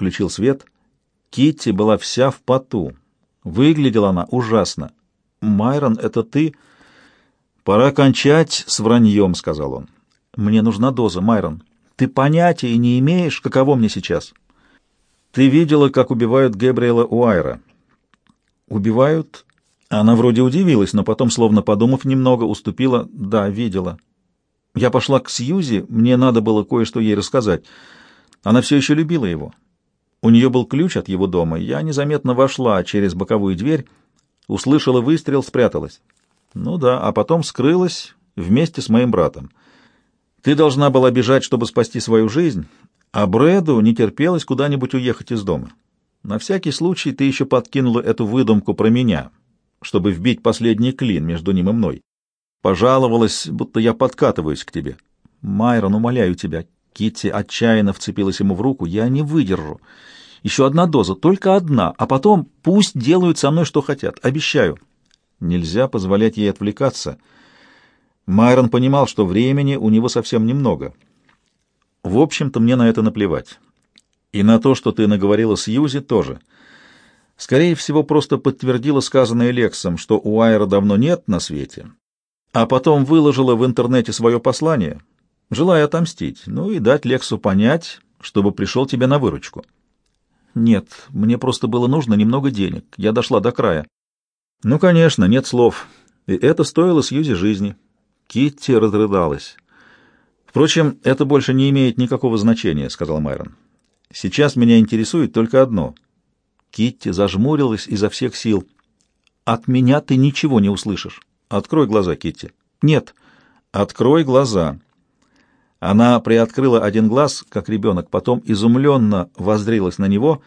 включил свет. Китти была вся в поту. Выглядела она ужасно. «Майрон, это ты?» «Пора кончать с враньем», — сказал он. «Мне нужна доза, Майрон. Ты понятия не имеешь, каково мне сейчас». «Ты видела, как убивают Гэбриэла Уайра?» «Убивают?» Она вроде удивилась, но потом, словно подумав немного, уступила. «Да, видела». Я пошла к Сьюзи, мне надо было кое-что ей рассказать. Она все еще любила его. У нее был ключ от его дома. Я незаметно вошла через боковую дверь, услышала выстрел, спряталась. Ну да, а потом скрылась вместе с моим братом. Ты должна была бежать, чтобы спасти свою жизнь, а Брэду не терпелось куда-нибудь уехать из дома. На всякий случай ты еще подкинула эту выдумку про меня, чтобы вбить последний клин между ним и мной. Пожаловалась, будто я подкатываюсь к тебе. Майрон, умоляю тебя. Китти отчаянно вцепилась ему в руку. Я не выдержу. Еще одна доза, только одна, а потом пусть делают со мной что хотят. Обещаю. Нельзя позволять ей отвлекаться. Майрон понимал, что времени у него совсем немного. В общем-то, мне на это наплевать. И на то, что ты наговорила с Юзи, тоже. Скорее всего, просто подтвердила сказанное Лексом, что у Айра давно нет на свете, а потом выложила в интернете свое послание, желая отомстить, ну и дать Лексу понять, чтобы пришел тебе на выручку. Нет, мне просто было нужно немного денег. Я дошла до края. Ну, конечно, нет слов. И это стоило Сьюзи жизни. Китти разрыдалась. Впрочем, это больше не имеет никакого значения, сказал Майрон. Сейчас меня интересует только одно. Китти зажмурилась изо всех сил. От меня ты ничего не услышишь. Открой глаза, Китти. Нет. Открой глаза. Она приоткрыла один глаз, как ребенок, потом изумленно воззрилась на него.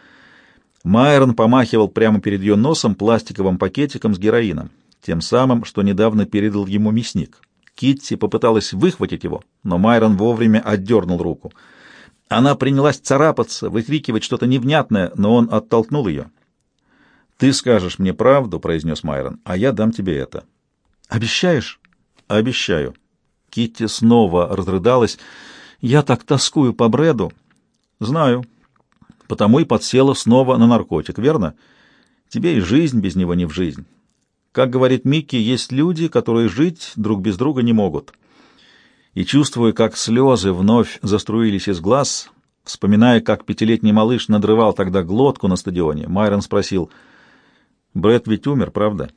Майрон помахивал прямо перед ее носом пластиковым пакетиком с героином, тем самым, что недавно передал ему мясник. Китти попыталась выхватить его, но Майрон вовремя отдернул руку. Она принялась царапаться, выкрикивать что-то невнятное, но он оттолкнул ее. «Ты скажешь мне правду», — произнес Майрон, — «а я дам тебе это». Обещаешь? Обещаю. Китти снова разрыдалась. Я так тоскую по Брэду. Знаю. Потому и подсела снова на наркотик, верно? Тебе и жизнь без него не в жизнь. Как говорит Микки, есть люди, которые жить друг без друга не могут. И чувствуя, как слезы вновь заструились из глаз, вспоминая, как пятилетний малыш надрывал тогда глотку на стадионе, Майрон спросил, «Брэд ведь умер, правда?»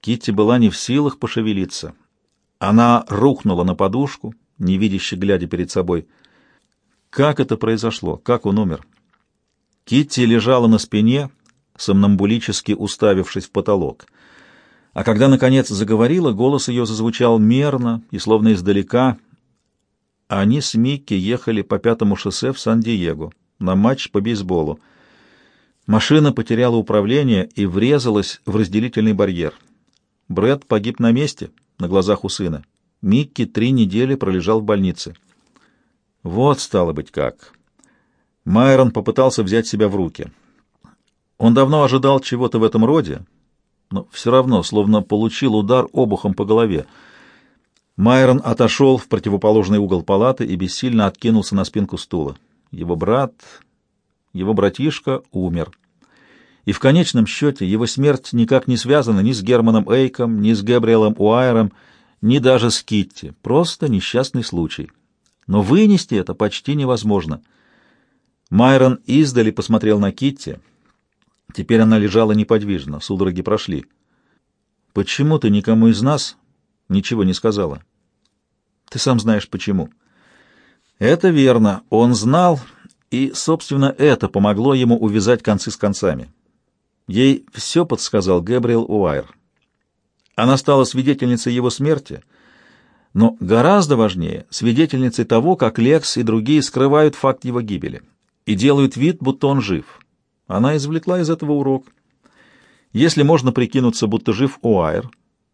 Китти была не в силах пошевелиться. Она рухнула на подушку, невидяще глядя перед собой. Как это произошло? Как он умер? Китти лежала на спине, сомнамбулически уставившись в потолок. А когда, наконец, заговорила, голос ее зазвучал мерно и словно издалека. Они с Микки ехали по пятому шоссе в Сан-Диего на матч по бейсболу. Машина потеряла управление и врезалась в разделительный барьер. Брэд погиб на месте, на глазах у сына. Микки три недели пролежал в больнице. Вот стало быть как. Майрон попытался взять себя в руки. Он давно ожидал чего-то в этом роде, но все равно словно получил удар обухом по голове. Майрон отошел в противоположный угол палаты и бессильно откинулся на спинку стула. Его брат, его братишка умер и в конечном счете его смерть никак не связана ни с Германом Эйком, ни с Габриэлом Уайером, ни даже с Китти. Просто несчастный случай. Но вынести это почти невозможно. Майрон издали посмотрел на Китти. Теперь она лежала неподвижно, судороги прошли. «Почему ты никому из нас ничего не сказала?» «Ты сам знаешь, почему». «Это верно. Он знал, и, собственно, это помогло ему увязать концы с концами». Ей все подсказал Гэбриэл Уайр. Она стала свидетельницей его смерти, но гораздо важнее — свидетельницей того, как Лекс и другие скрывают факт его гибели и делают вид, будто он жив. Она извлекла из этого урок. Если можно прикинуться, будто жив Уайр,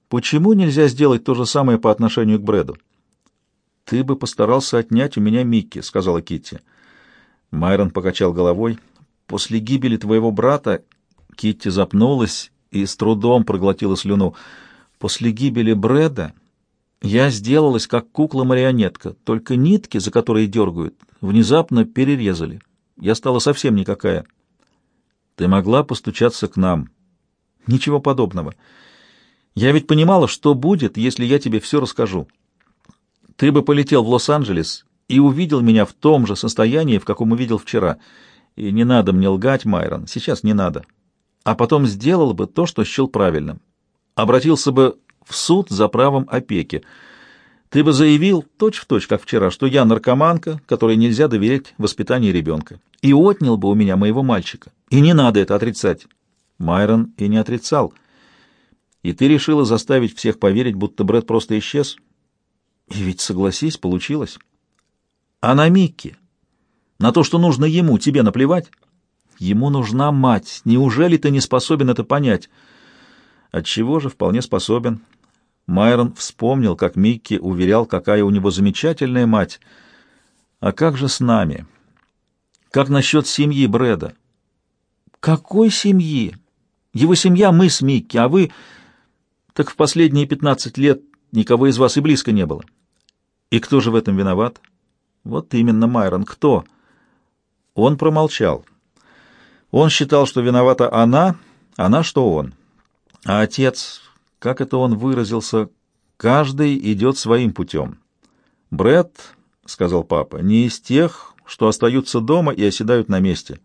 почему нельзя сделать то же самое по отношению к Брэду? «Ты бы постарался отнять у меня Микки», — сказала Китти. Майрон покачал головой. «После гибели твоего брата Китти запнулась и с трудом проглотила слюну. После гибели Брэда я сделалась как кукла-марионетка, только нитки, за которые дергают, внезапно перерезали. я стала совсем никакая. Ты могла постучаться к нам. Ничего подобного. Я ведь понимала, что будет, если я тебе все расскажу. Ты бы полетел в Лос-Анджелес и увидел меня в том же состоянии, в каком увидел вчера. И не надо мне лгать, Майрон, сейчас не надо. А потом сделал бы то, что счел правильным. Обратился бы в суд за правом опеки. Ты бы заявил, точь-в-точь, точь, как вчера, что я наркоманка, которой нельзя доверять воспитанию ребенка, и отнял бы у меня моего мальчика. И не надо это отрицать. Майрон и не отрицал. И ты решила заставить всех поверить, будто Брэд просто исчез? И ведь, согласись, получилось. А на Микки? На то, что нужно ему, тебе наплевать? Ему нужна мать. Неужели ты не способен это понять? Отчего же вполне способен. Майрон вспомнил, как Микки уверял, какая у него замечательная мать. А как же с нами? Как насчет семьи Брэда? Какой семьи? Его семья мы с Микки, а вы... Так в последние пятнадцать лет никого из вас и близко не было. И кто же в этом виноват? Вот именно, Майрон, кто? Он промолчал. Он считал, что виновата она, она, что он. А отец, как это он выразился, каждый идет своим путем. Бред, сказал папа, не из тех, что остаются дома и оседают на месте.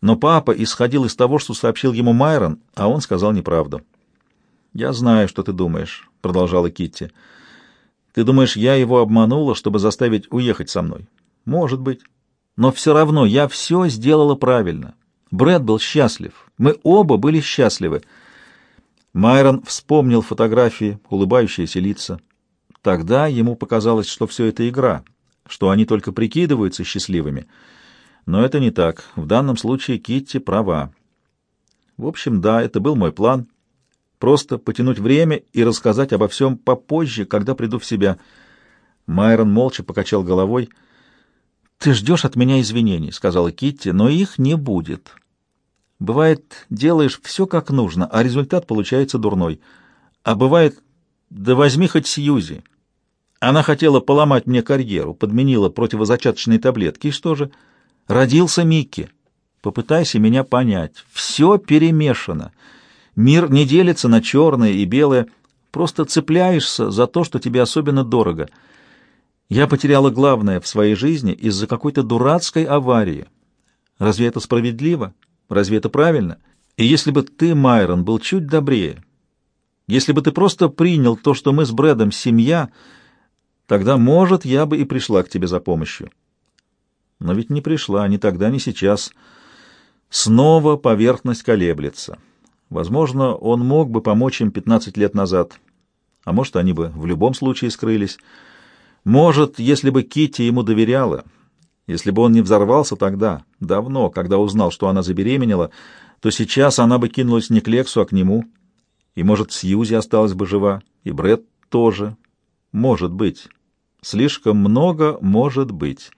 Но папа исходил из того, что сообщил ему Майрон, а он сказал неправду. «Я знаю, что ты думаешь», — продолжала Китти. «Ты думаешь, я его обманула, чтобы заставить уехать со мной? Может быть. Но все равно я все сделала правильно. Брэд был счастлив. Мы оба были счастливы». Майрон вспомнил фотографии, улыбающиеся лица. Тогда ему показалось, что все это игра, что они только прикидываются счастливыми — но это не так. В данном случае Китти права. В общем, да, это был мой план. Просто потянуть время и рассказать обо всем попозже, когда приду в себя. Майрон молча покачал головой. «Ты ждешь от меня извинений», — сказала Китти, — «но их не будет. Бывает, делаешь все как нужно, а результат получается дурной. А бывает, да возьми хоть Сьюзи. Она хотела поломать мне карьеру, подменила противозачаточные таблетки, и что же...» Родился Микки. Попытайся меня понять. Все перемешано. Мир не делится на черное и белое. Просто цепляешься за то, что тебе особенно дорого. Я потеряла главное в своей жизни из-за какой-то дурацкой аварии. Разве это справедливо? Разве это правильно? И если бы ты, Майрон, был чуть добрее, если бы ты просто принял то, что мы с Брэдом семья, тогда, может, я бы и пришла к тебе за помощью. Но ведь не пришла ни тогда, ни сейчас. Снова поверхность колеблется. Возможно, он мог бы помочь им 15 лет назад. А может, они бы в любом случае скрылись. Может, если бы Китти ему доверяла, если бы он не взорвался тогда, давно, когда узнал, что она забеременела, то сейчас она бы кинулась не к Лексу, а к нему. И, может, Сьюзи осталась бы жива, и Бред тоже. Может быть. Слишком много может быть.